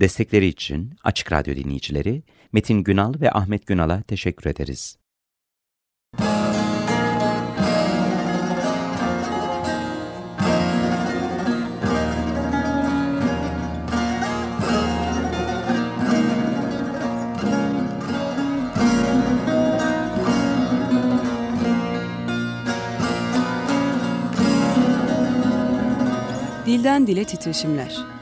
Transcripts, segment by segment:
Destekleri için Açık Radyo dinleyicileri Metin Günal ve Ahmet Günal'a teşekkür ederiz. Dilden Dile Titreşimler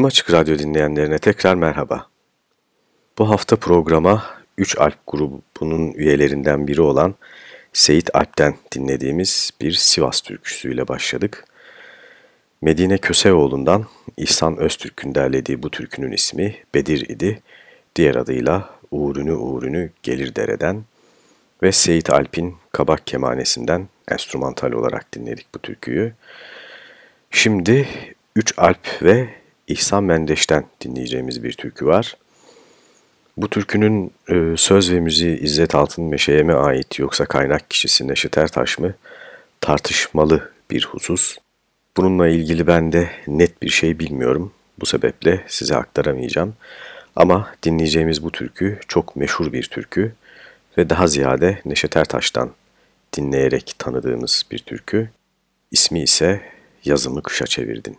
Tüm Açık Radyo dinleyenlerine tekrar merhaba. Bu hafta programa 3 Alp grubunun üyelerinden biri olan Seyit Alp'ten dinlediğimiz bir Sivas türküsüyle başladık. Medine Köseoğlu'ndan İhsan Öztürk'ün derlediği bu türkünün ismi Bedir idi. Diğer adıyla Uğrünü Uğrünü Gelir Dereden ve Seyit Alp'in Kabak Kemanesi'nden enstrümantal olarak dinledik bu türküyü. Şimdi Üç Alp ve İhsan Mendeş'ten dinleyeceğimiz bir türkü var. Bu türkünün e, söz ve müziği İzzet Altın Meşe'ye mi ait yoksa kaynak kişisi Neşet Ertaş mı tartışmalı bir husus. Bununla ilgili ben de net bir şey bilmiyorum. Bu sebeple size aktaramayacağım. Ama dinleyeceğimiz bu türkü çok meşhur bir türkü ve daha ziyade Neşet Ertaş'tan dinleyerek tanıdığımız bir türkü. İsmi ise Yazımı Kışa Çevirdin.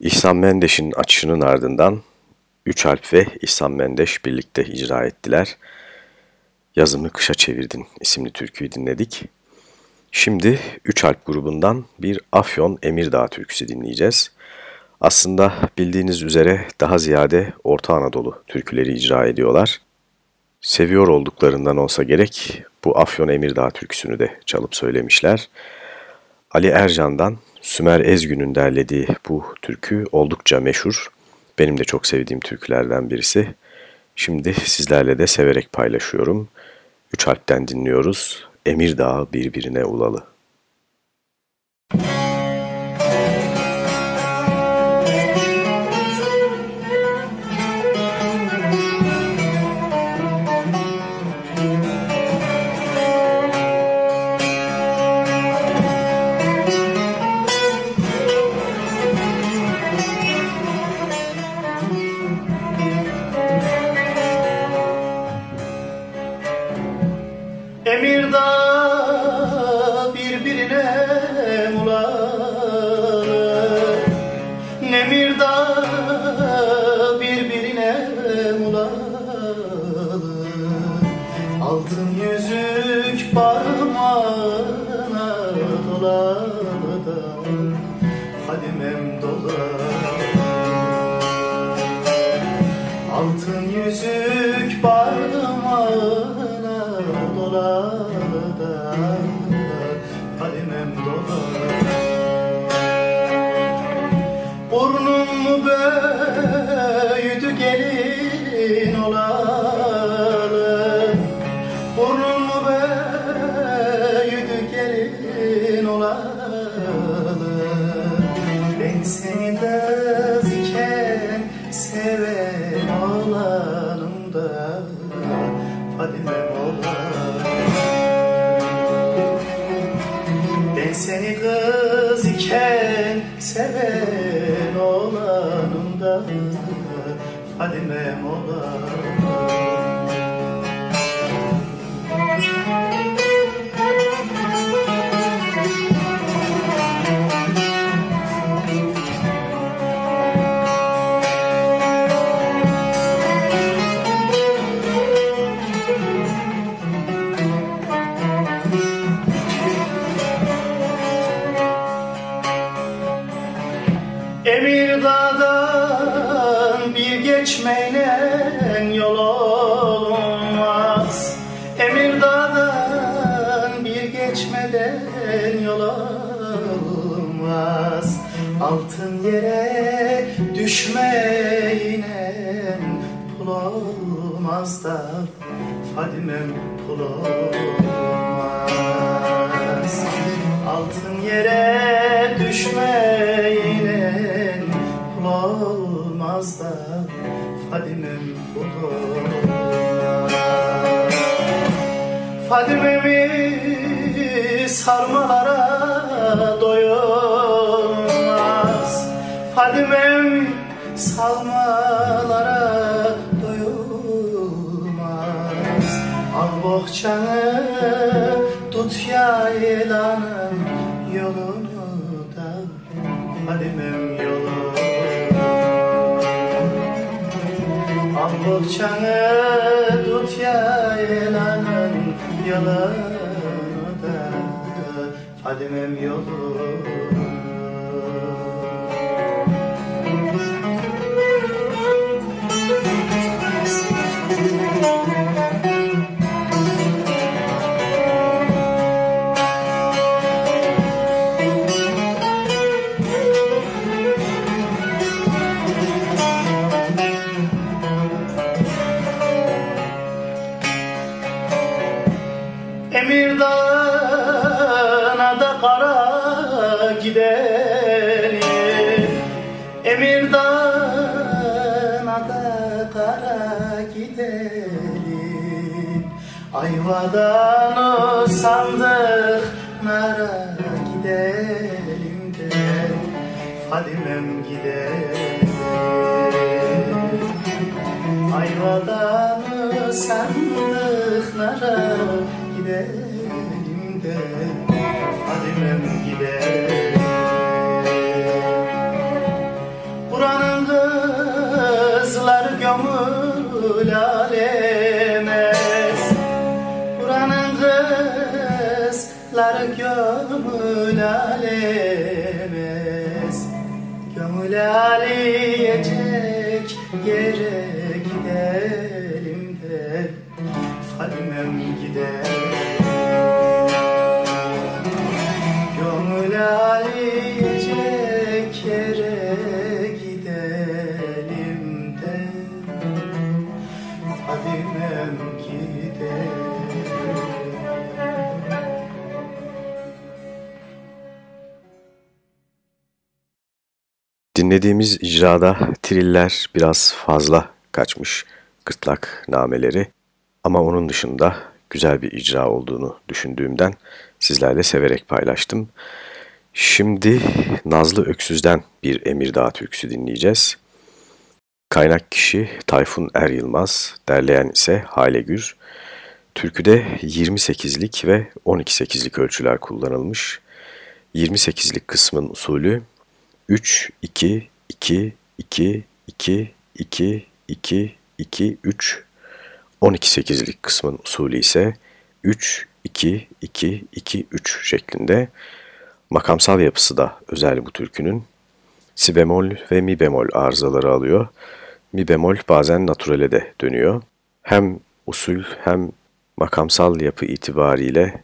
İhsan Mendeş'in açışının ardından Üç Alp ve İhsan Mendeş birlikte icra ettiler. Yazımı Kışa Çevirdin isimli türküyü dinledik. Şimdi Üç Alp grubundan bir Afyon Emirdağ türküsü dinleyeceğiz. Aslında bildiğiniz üzere daha ziyade Orta Anadolu türküleri icra ediyorlar. Seviyor olduklarından olsa gerek bu Afyon Emirdağ türküsünü de çalıp söylemişler. Ali Ercan'dan Sümer Ezgün'ün derlediği bu türkü oldukça meşhur. Benim de çok sevdiğim türkülerden birisi. Şimdi sizlerle de severek paylaşıyorum. Üç harpten dinliyoruz. Emir Dağı birbirine ulalı. Olmaz Altın yere düşmeyle pul olmaz da Fadimem pul olmaz Fadime'mi sarmalara bohçanı tut yaylanın yolunu da. Fadimem yolunu Al bohçanı tut yaylanın yolunu da. Fadimem yolu sandıklara gidelim de Fadimem gidelim Buranın kızları gömül alemez. Buranın kızları gömül alemez. Gömül aleyecek yere Dinlediğimiz icrada triller biraz fazla kaçmış gırtlak nameleri ama onun dışında güzel bir icra olduğunu düşündüğümden sizlerle severek paylaştım. Şimdi Nazlı Öksüz'den bir Emirdağ türküsü dinleyeceğiz. Kaynak kişi Tayfun Er Yılmaz, derleyen ise Hale Gür. Türküde 28'lik ve 12-8'lik ölçüler kullanılmış. 28'lik kısmın usulü 3, 2, 2, 2, 2, 2, 2, 2, 3. 12-8'lik kısmın usulü ise 3, 2, 2, 2, 3 şeklinde. Makamsal yapısı da özel bu türkünün. Si bemol ve mi bemol arızaları alıyor. Mi bemol bazen naturale de dönüyor. Hem usul hem makamsal yapı itibariyle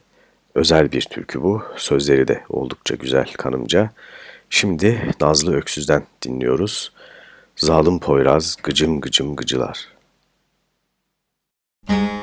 özel bir türkü bu. Sözleri de oldukça güzel kanımca. Şimdi Nazlı Öksüz'den dinliyoruz. Zalim Poyraz gıcım gıcım gıcılar. Zalım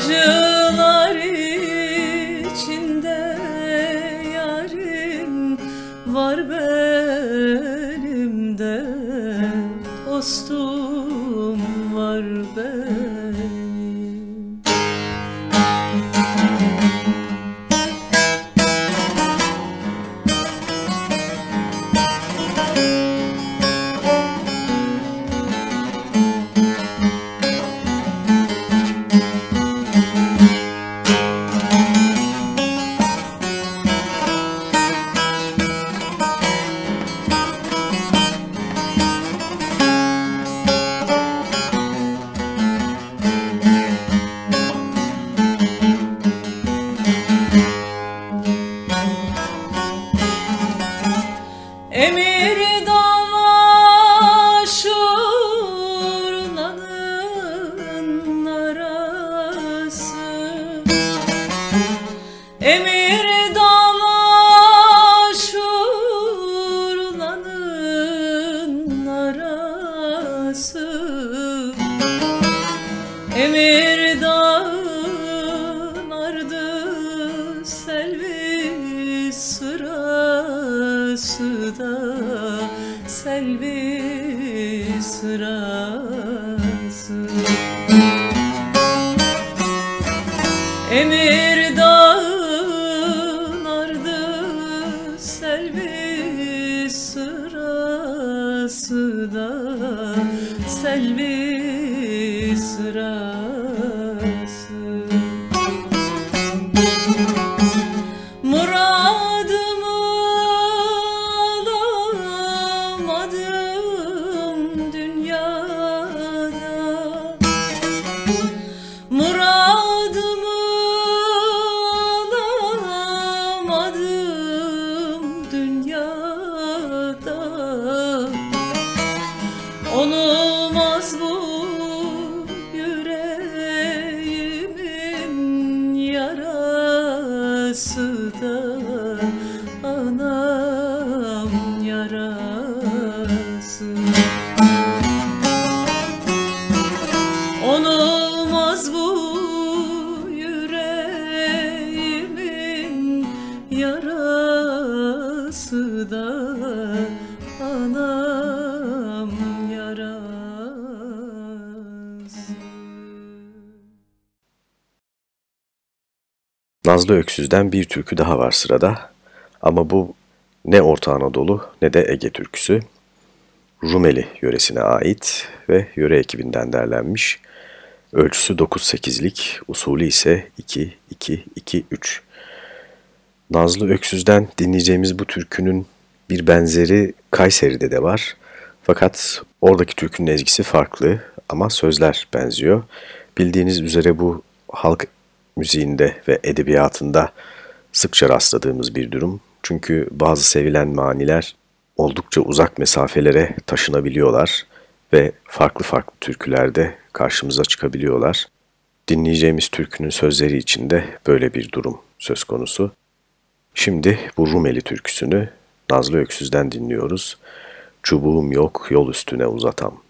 acı sıra. Nazlı Öksüz'den bir türkü daha var sırada. Ama bu ne Orta Anadolu ne de Ege türküsü. Rumeli yöresine ait ve yöre ekibinden derlenmiş. Ölçüsü 9-8'lik, usulü ise 2-2-2-3. Nazlı Öksüz'den dinleyeceğimiz bu türkünün bir benzeri Kayseri'de de var. Fakat oradaki türkünün ezgisi farklı ama sözler benziyor. Bildiğiniz üzere bu halk müziğinde ve edebiyatında sıkça rastladığımız bir durum. Çünkü bazı sevilen maniler oldukça uzak mesafelere taşınabiliyorlar ve farklı farklı türkülerde karşımıza çıkabiliyorlar. Dinleyeceğimiz türkünün sözleri içinde böyle bir durum söz konusu. Şimdi bu Rumeli türküsünü Nazlı Öksüz'den dinliyoruz. Çubuğum yok yol üstüne uzatam.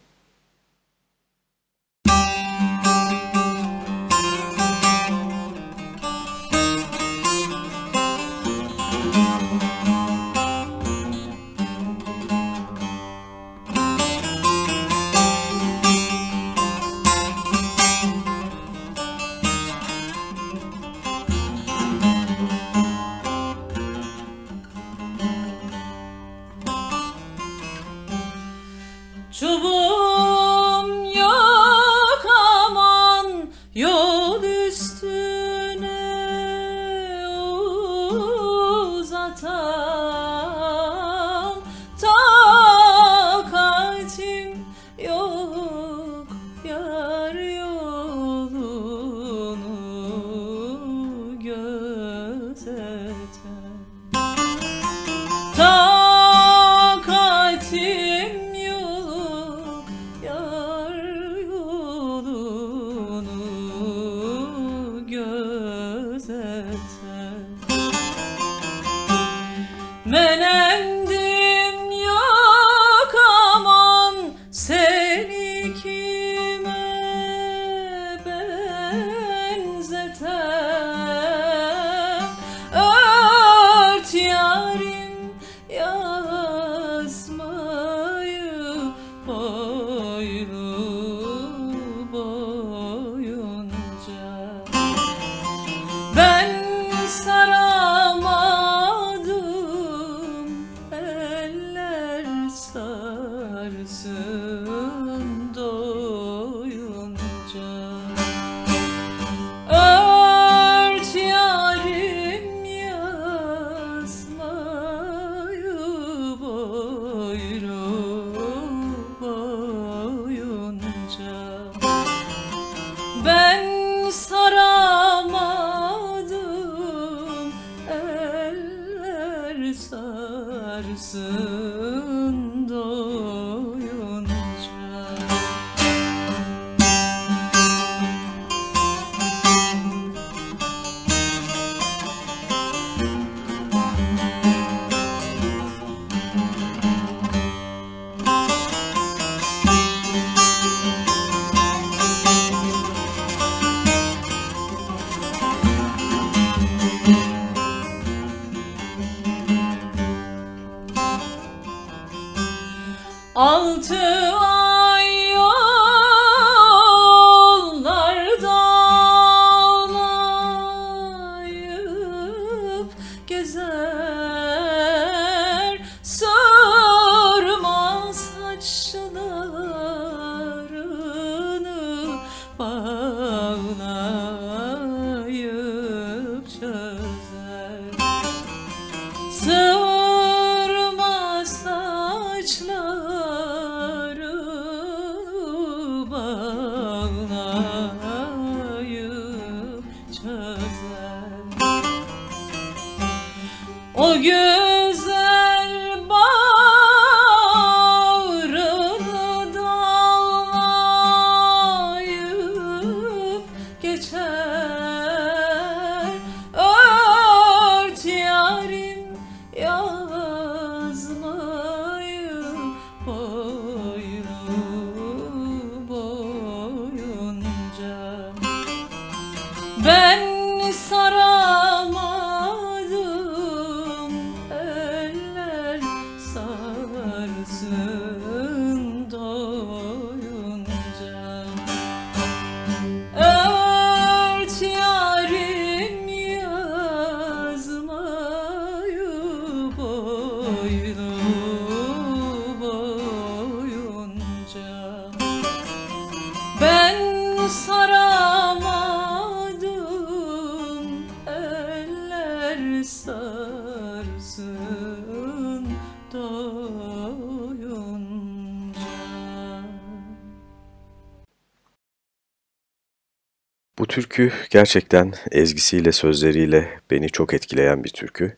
Türkü gerçekten ezgisiyle sözleriyle beni çok etkileyen bir türkü.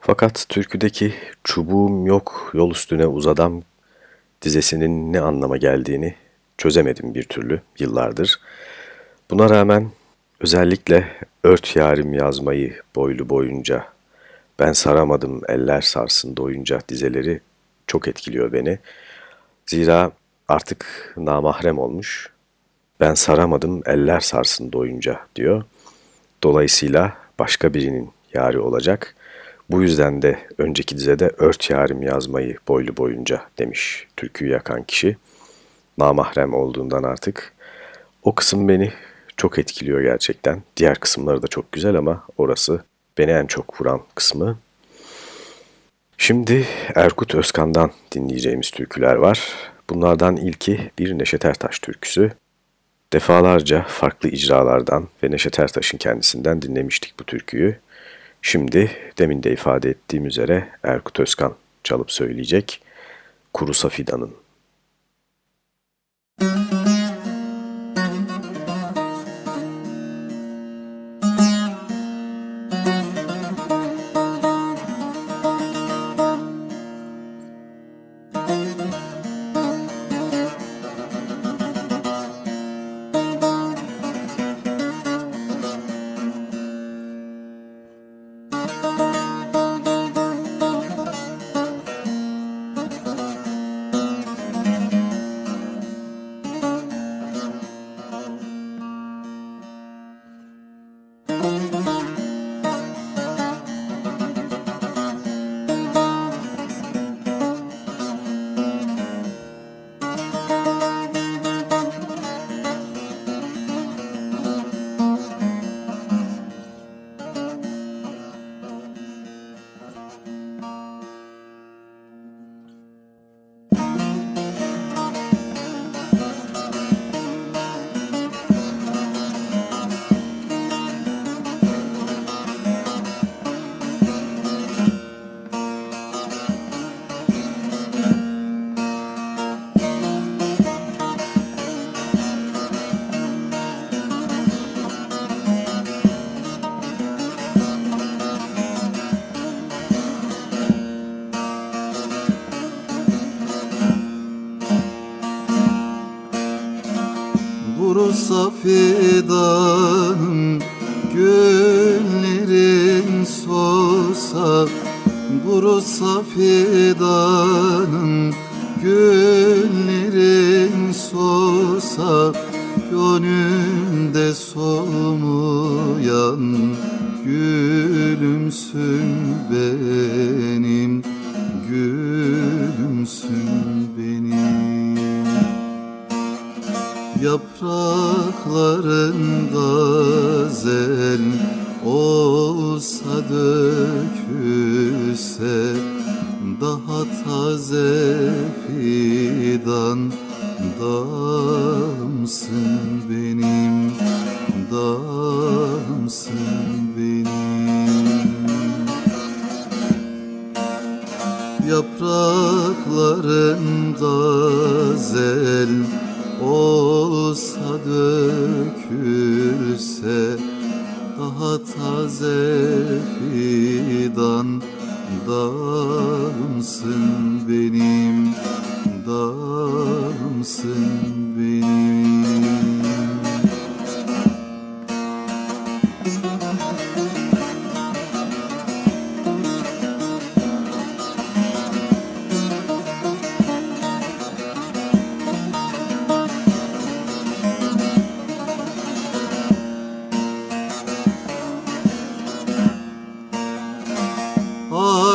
Fakat türküdeki çubuğum yok yol üstüne uzadam dizesinin ne anlama geldiğini çözemedim bir türlü yıllardır. Buna rağmen özellikle ört yarim yazmayı boylu boyunca ben saramadım eller sarsın doyunca dizeleri çok etkiliyor beni. Zira artık namahrem olmuş ben saramadım eller sarsın doyunca diyor. Dolayısıyla başka birinin yari olacak. Bu yüzden de önceki dizede ört yarim yazmayı boylu boyunca demiş türküyü yakan kişi. Namahrem olduğundan artık. O kısım beni çok etkiliyor gerçekten. Diğer kısımları da çok güzel ama orası beni en çok vuran kısmı. Şimdi Erkut Özkan'dan dinleyeceğimiz türküler var. Bunlardan ilki bir Neşet Ertaş türküsü. Defalarca farklı icralardan ve Neşet Ertaş'ın kendisinden dinlemiştik bu türküyü. Şimdi demin de ifade ettiğim üzere Erkut Özkan çalıp söyleyecek Kuru Safidan'ın. Müzik safida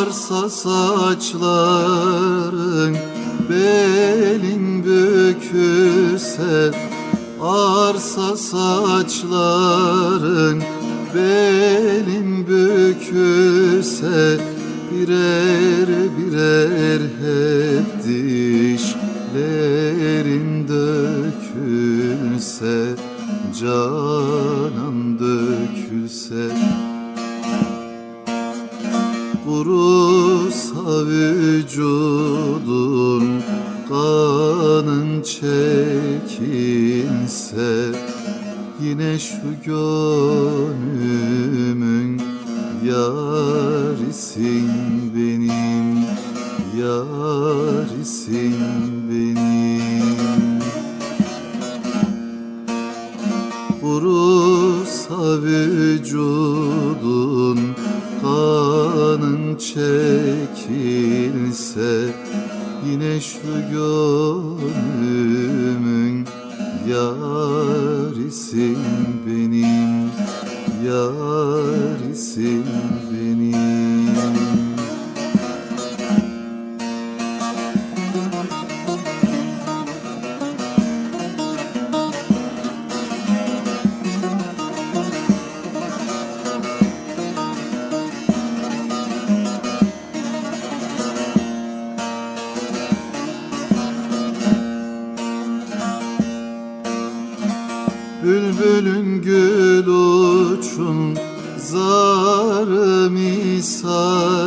Arsa saçların belin bükülse Arsa saçların belin bükülse Birer birer hep dişlerin şu gönlümün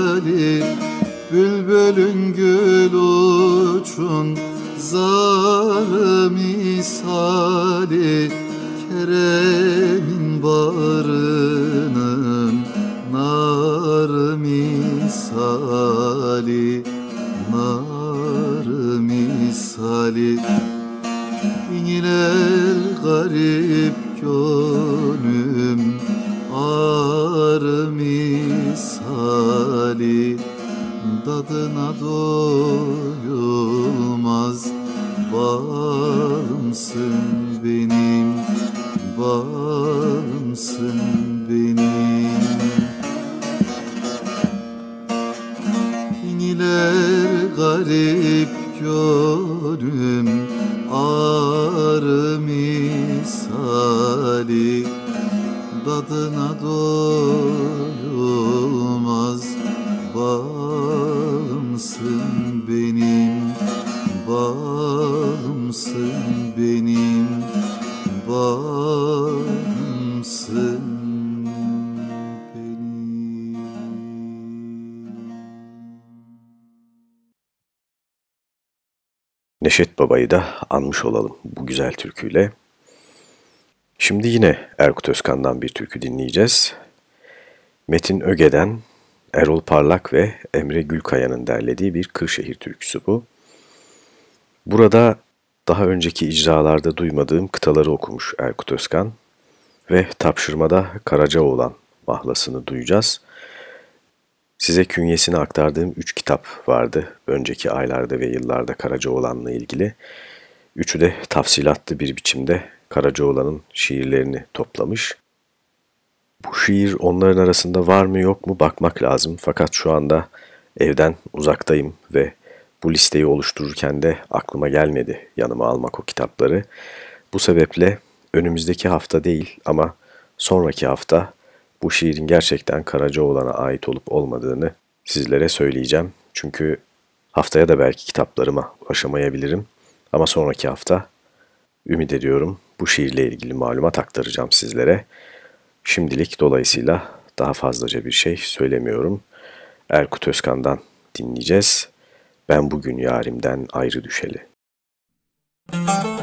misali Bülbülün gül uçun zar misali Kerem'in barının nar misali Nar misali. İniler garip gönlüm Dadına doyulmaz. Bağımsın benim? Bağımsın benim? İniler garip gönlüm Ar misali. Dadına doyulmaz Neşet Baba'yı da anmış olalım bu güzel türküyle. Şimdi yine Erkut Özkan'dan bir türkü dinleyeceğiz. Metin Öge'den Erol Parlak ve Emre Gülkaya'nın derlediği bir Kırşehir türküsü bu. Burada daha önceki icralarda duymadığım kıtaları okumuş Erkut Özkan ve tapşırmada Karacaoğlan mahlasını duyacağız. Size künyesini aktardığım üç kitap vardı önceki aylarda ve yıllarda Karacaoğlan'la ilgili. Üçü de tafsilatlı bir biçimde Karacaoğlan'ın şiirlerini toplamış. Bu şiir onların arasında var mı yok mu bakmak lazım. Fakat şu anda evden uzaktayım ve bu listeyi oluştururken de aklıma gelmedi yanıma almak o kitapları. Bu sebeple önümüzdeki hafta değil ama sonraki hafta bu şiirin gerçekten Karacaoğlan'a ait olup olmadığını sizlere söyleyeceğim. Çünkü haftaya da belki kitaplarıma ulaşamayabilirim. Ama sonraki hafta ümit ediyorum bu şiirle ilgili malumat aktaracağım sizlere. Şimdilik dolayısıyla daha fazlaca bir şey söylemiyorum. Erkut Özkan'dan dinleyeceğiz. Ben bugün yarimden ayrı düşeli. Müzik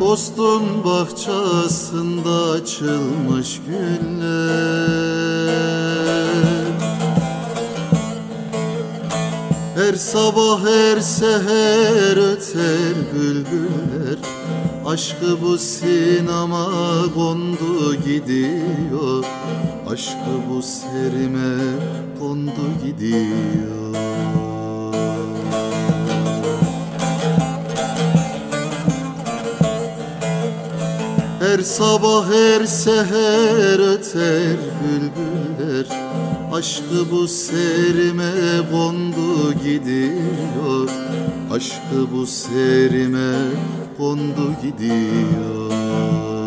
Dostun bahçesinde açılmış güller. Her sabah her seher öter bülbüller. Aşkı bu sinema kondu gidiyor. Aşkı bu serime kondu gidiyor Her sabah her seher öter bülbüller. Aşkı bu serime kondu gidiyor. Aşkı bu serime kondu gidiyor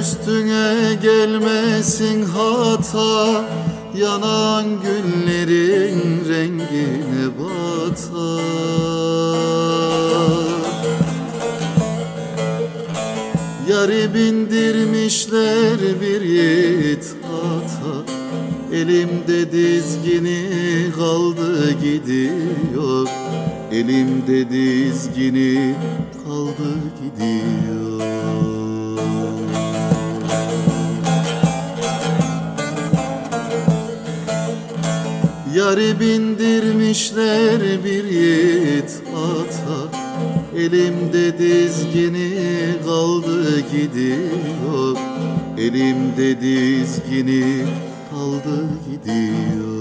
üstüne gelmesin hata. Yanan güllerin rengine batar Yarı bindirmişler bir yiğit ata Elimde dizgini kaldı gidiyor. Elimde dizgini kaldı gidiyor Yarı bindirmişler bir yiğit ata. Elimde dizgini kaldı gidiyor. Elimde dizgini kaldı gidiyor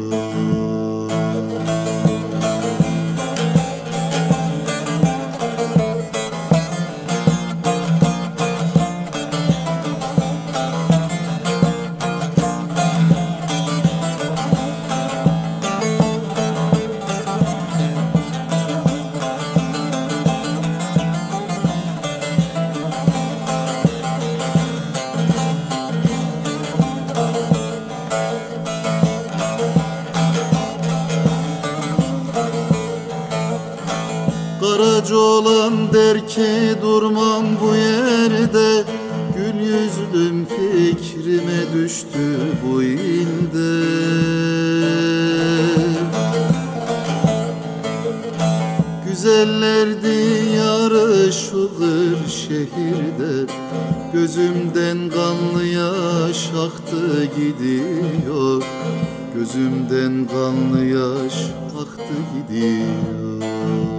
ki durmam bu yerde. Gül yüzlüm fikrime düştü bu ilde Güzeller diyarı şu gır şehirde. Gözümden kanlı yaş aktı gidiyor. Gözümden kanlı yaş aktı gidiyor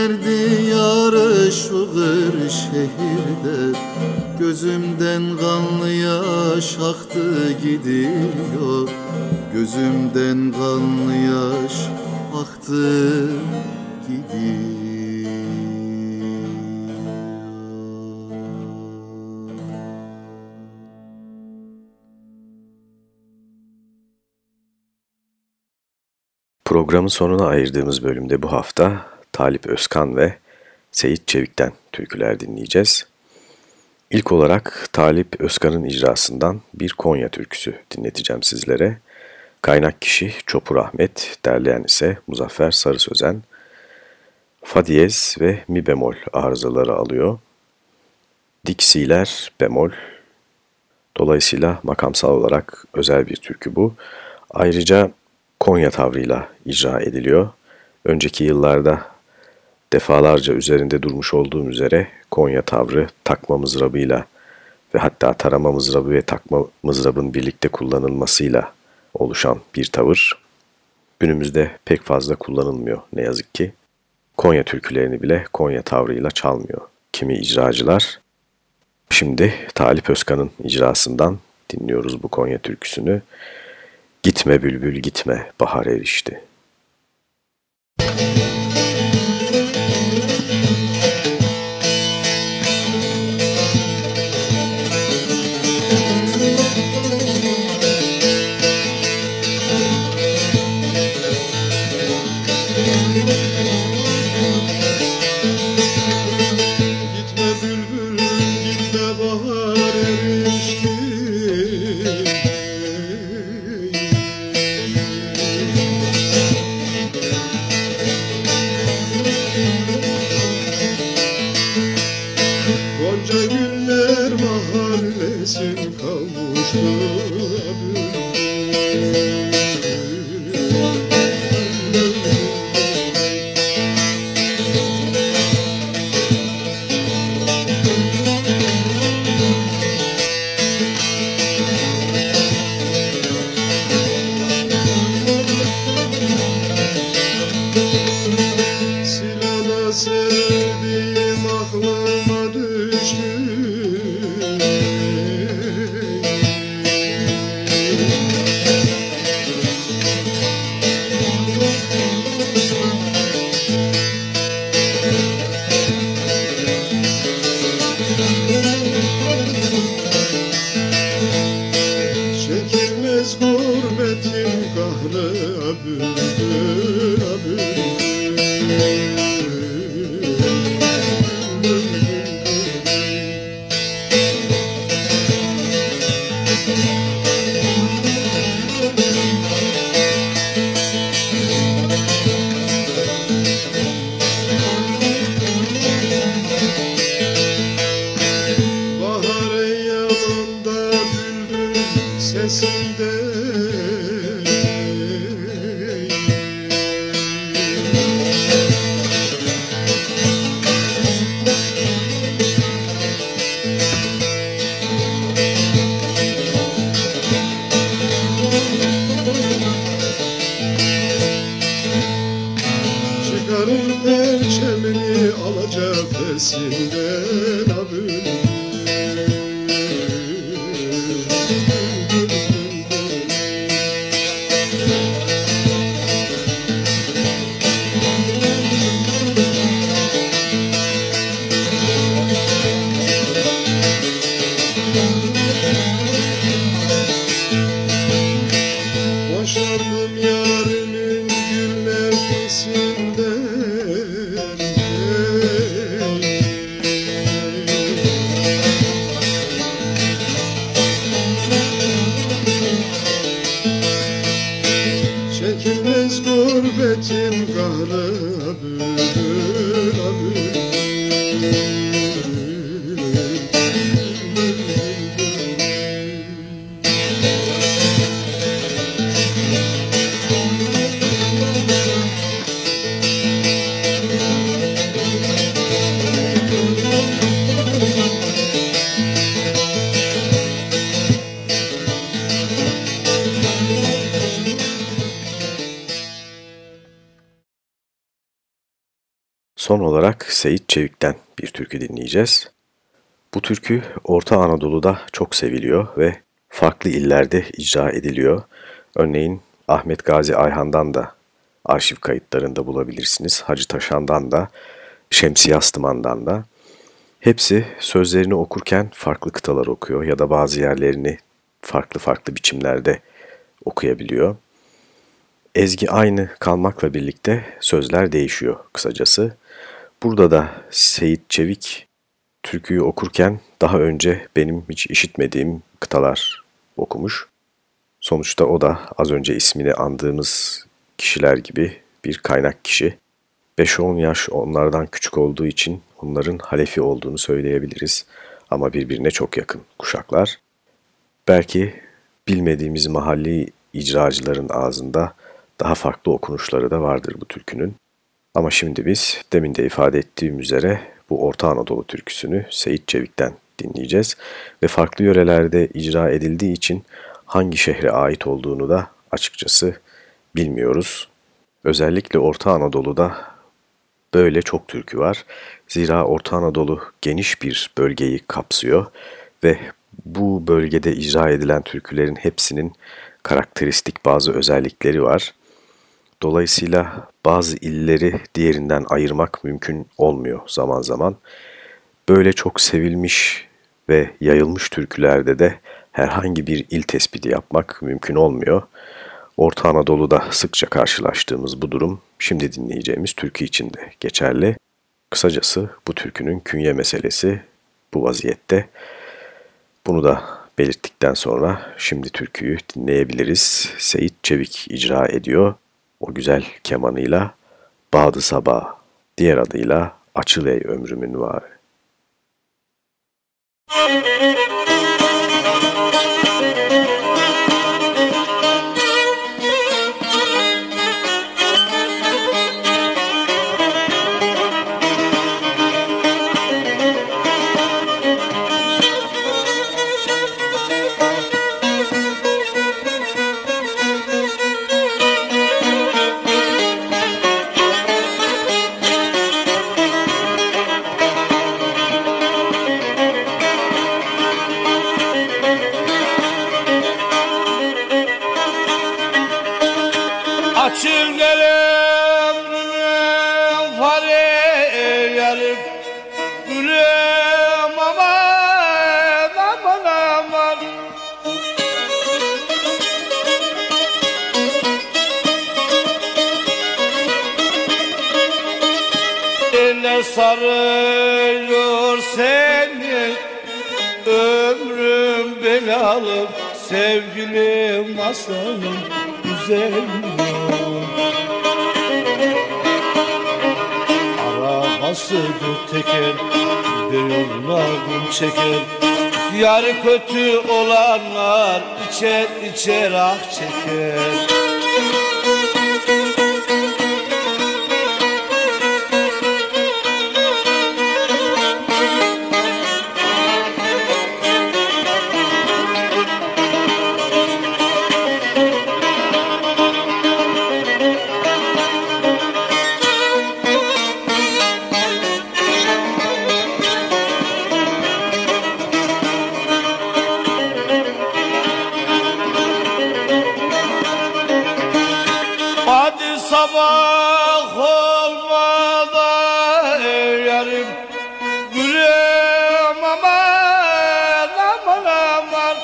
Güzeller diyarı şu gır şehirde. Gözümden kanlı yaş aktı gidiyor. Gözümden kanlı yaş aktı gidiyor. Programın sonuna ayırdığımız bölümde bu hafta Talip Özkan ve Seyit Çevik'ten türküler dinleyeceğiz. İlk olarak Talip Özkan'ın icrasından bir Konya türküsü dinleteceğim sizlere. Kaynak kişi Çopur Ahmet, derleyen ise Muzaffer Sarı Sözen. Fa ve mi bemol arızaları alıyor. Diksiler bemol. Dolayısıyla makamsal olarak özel bir türkü bu. Ayrıca Konya tavrıyla icra ediliyor. Önceki yıllarda defalarca üzerinde durmuş olduğum üzere Konya tavrı takma mızrabıyla ve hatta tarama mızrabı ve takma mızrabın birlikte kullanılmasıyla oluşan bir tavır. Günümüzde pek fazla kullanılmıyor ne yazık ki. Konya türkülerini bile Konya tavrıyla çalmıyor kimi icracılar. Şimdi Talip Özkan'ın icrasından dinliyoruz bu Konya türküsünü. Gitme bülbül gitme bahar erişti. Gitme içinde Çevik'ten bir türkü dinleyeceğiz. Bu türkü Orta Anadolu'da çok seviliyor ve farklı illerde icra ediliyor. Örneğin Ahmet Gazi Ayhan'dan da arşiv kayıtlarında bulabilirsiniz. Hacı Taşan'dan da, Şemsi Yastıman'dan da. Hepsi sözlerini okurken farklı kıtalar okuyor ya da bazı yerlerini farklı farklı biçimlerde okuyabiliyor. Ezgi aynı kalmakla birlikte sözler değişiyor kısacası. Burada da Seyit Çevik türküyü okurken daha önce benim hiç işitmediğim kıtalar okumuş. Sonuçta o da az önce ismini andığımız kişiler gibi bir kaynak kişi. 5-10 yaş onlardan küçük olduğu için onların halefi olduğunu söyleyebiliriz. Ama birbirine çok yakın kuşaklar. Belki bilmediğimiz mahalli icracıların ağzında daha farklı okunuşları da vardır bu türkünün. Ama şimdi biz demin de ifade ettiğim üzere bu Orta Anadolu türküsünü Seyit Çevik'ten dinleyeceğiz. Ve farklı yörelerde icra edildiği için hangi şehre ait olduğunu da açıkçası bilmiyoruz. Özellikle Orta Anadolu'da böyle çok türkü var. Zira Orta Anadolu geniş bir bölgeyi kapsıyor ve bu bölgede icra edilen türkülerin hepsinin karakteristik bazı özellikleri var. Dolayısıyla bazı illeri diğerinden ayırmak mümkün olmuyor zaman zaman. Böyle çok sevilmiş ve yayılmış türkülerde de herhangi bir il tespiti yapmak mümkün olmuyor. Orta Anadolu'da sıkça karşılaştığımız bu durum şimdi dinleyeceğimiz türkü için de geçerli. Kısacası bu türkünün künye meselesi bu vaziyette. Bunu da belirttikten sonra şimdi türküyü dinleyebiliriz. Seyit Çevik icra ediyor o güzel kemanıyla Bağdı Sabah, diğer adıyla Açıl ey ömrümün var. Açıl sevgilim masalım güzelim Arabası dört teker bir gün çeker. Yarı kötü olanlar içer içer ah çeker Sabah olmadan yerim Gülüm aman aman aman.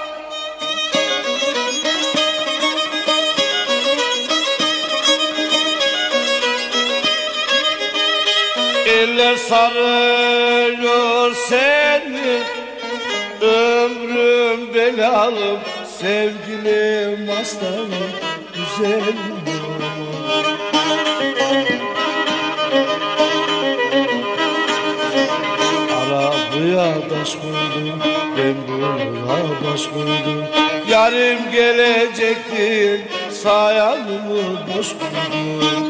Eller sarılıyor seni Ömrüm belalım Sevgilim aslanım güzelim. Taş koydum Ben buna baş koydum Yarım gelecektir Sayalımı boş buldum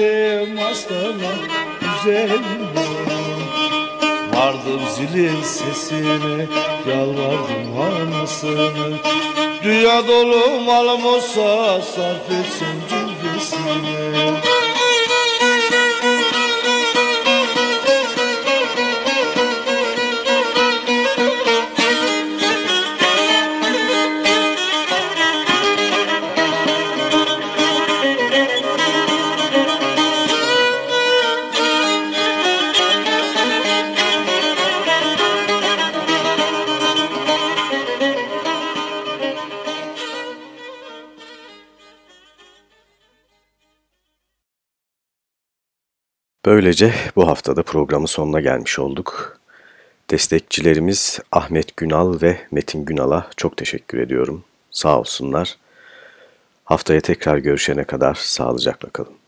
sevgilim aslanım güzelim. Vardım zilin sesine Yalvardım anasını. Dünya dolu malım olsa Sarf etsin cümlesini Böylece bu haftada programın sonuna gelmiş olduk. Destekçilerimiz Ahmet Günal ve Metin Günal'a çok teşekkür ediyorum. Sağ olsunlar. Haftaya tekrar görüşene kadar sağlıcakla kalın.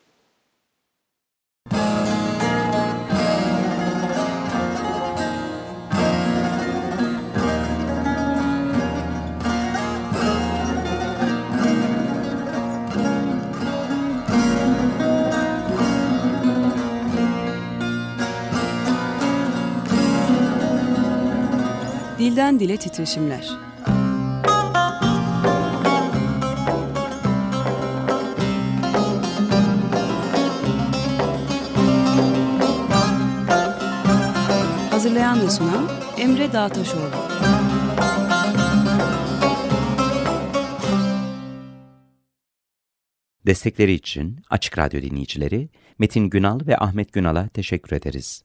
Dilden dile titreşimler. Hazırlayan ve sunan Emre Dağtaşoğlu. Destekleri için Açık Radyo dinleyicileri Metin Günal ve Ahmet Günal'a teşekkür ederiz.